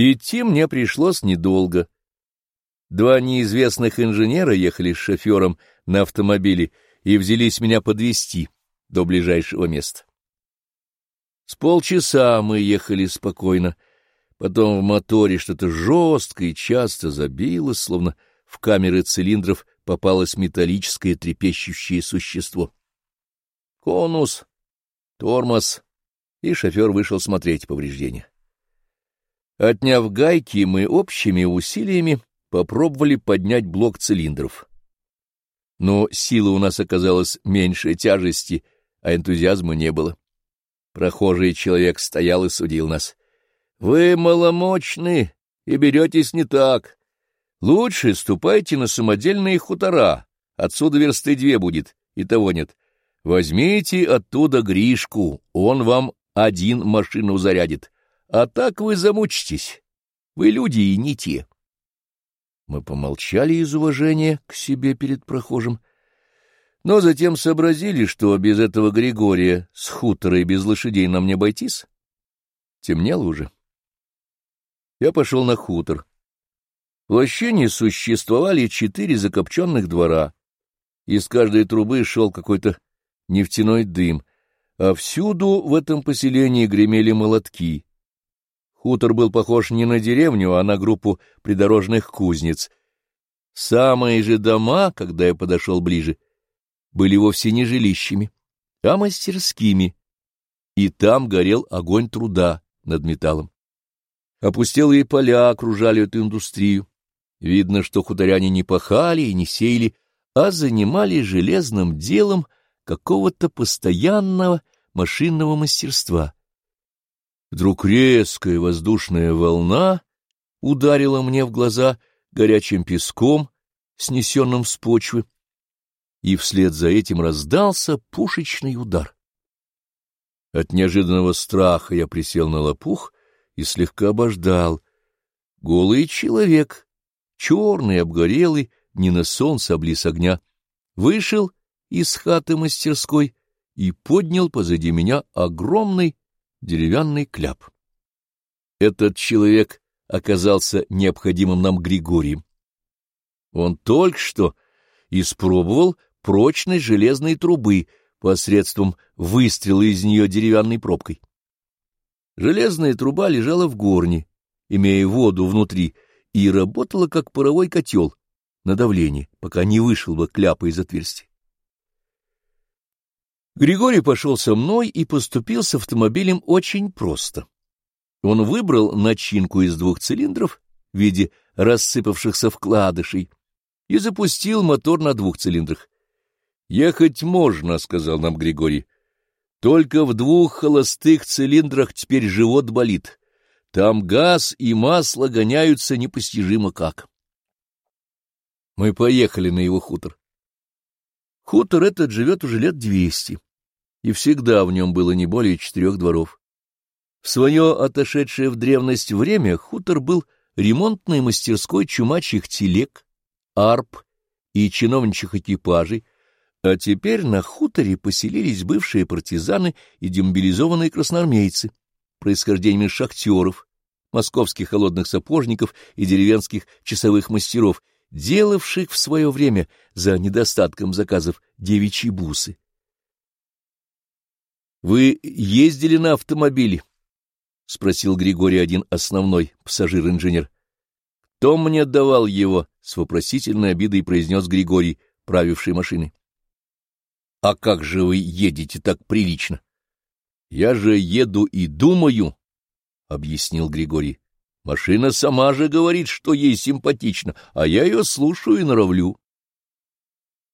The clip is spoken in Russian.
Идти мне пришлось недолго. Два неизвестных инженера ехали с шофером на автомобиле и взялись меня подвести до ближайшего места. С полчаса мы ехали спокойно, потом в моторе что-то жестко и часто забилось, словно в камеры цилиндров попалось металлическое трепещущее существо. Конус, тормоз, и шофер вышел смотреть повреждения. Отняв гайки, мы общими усилиями попробовали поднять блок цилиндров. Но силы у нас оказалось меньше тяжести, а энтузиазма не было. Прохожий человек стоял и судил нас. — Вы маломощны и беретесь не так. Лучше ступайте на самодельные хутора, отсюда версты две будет, и того нет. Возьмите оттуда Гришку, он вам один машину зарядит, а так вы замучитесь. Вы люди и не те. Мы помолчали из уважения к себе перед прохожим, но затем сообразили, что без этого Григория с хутора и без лошадей нам не обойтись. Темнело уже. Я пошел на хутор. В лощине существовали четыре закопченных двора. Из каждой трубы шел какой-то нефтяной дым, а всюду в этом поселении гремели молотки. Хутор был похож не на деревню, а на группу придорожных кузнец. Самые же дома, когда я подошел ближе, были вовсе не жилищами, а мастерскими, и там горел огонь труда над металлом. Опустелые поля окружали эту индустрию. Видно, что хуторяне не пахали и не сеяли, а занимались железным делом какого-то постоянного машинного мастерства. Вдруг резкая воздушная волна ударила мне в глаза горячим песком, снесенным с почвы, и вслед за этим раздался пушечный удар. От неожиданного страха я присел на лопух и слегка обождал. Голый человек, черный, обгорелый, не на солнце, а близ огня, вышел из хаты мастерской и поднял позади меня огромный деревянный кляп. Этот человек оказался необходимым нам Григорием. Он только что испробовал прочность железной трубы посредством выстрела из нее деревянной пробкой. Железная труба лежала в горне, имея воду внутри, и работала как паровой котел на давление, пока не вышел бы кляпа из отверстия. Григорий пошел со мной и поступил с автомобилем очень просто. Он выбрал начинку из двух цилиндров в виде рассыпавшихся вкладышей и запустил мотор на двух цилиндрах. «Ехать можно», — сказал нам Григорий. «Только в двух холостых цилиндрах теперь живот болит. Там газ и масло гоняются непостижимо как». Мы поехали на его хутор. Хутор этот живет уже лет двести и всегда в нем было не более четырех дворов. В свое отошедшее в древность время хутор был ремонтной мастерской чумачьих телег, арп и чиновничьих экипажей, а теперь на хуторе поселились бывшие партизаны и демобилизованные красноармейцы, происхождением шахтеров, московских холодных сапожников и деревенских часовых мастеров, делавших в свое время за недостатком заказов девичьи бусы. — Вы ездили на автомобиле? — спросил Григорий один основной пассажир-инженер. — Кто мне давал его? — с вопросительной обидой произнес Григорий, правивший машиной. — А как же вы едете так прилично? — Я же еду и думаю, — объяснил Григорий. — Машина сама же говорит, что ей симпатично, а я ее слушаю и норовлю.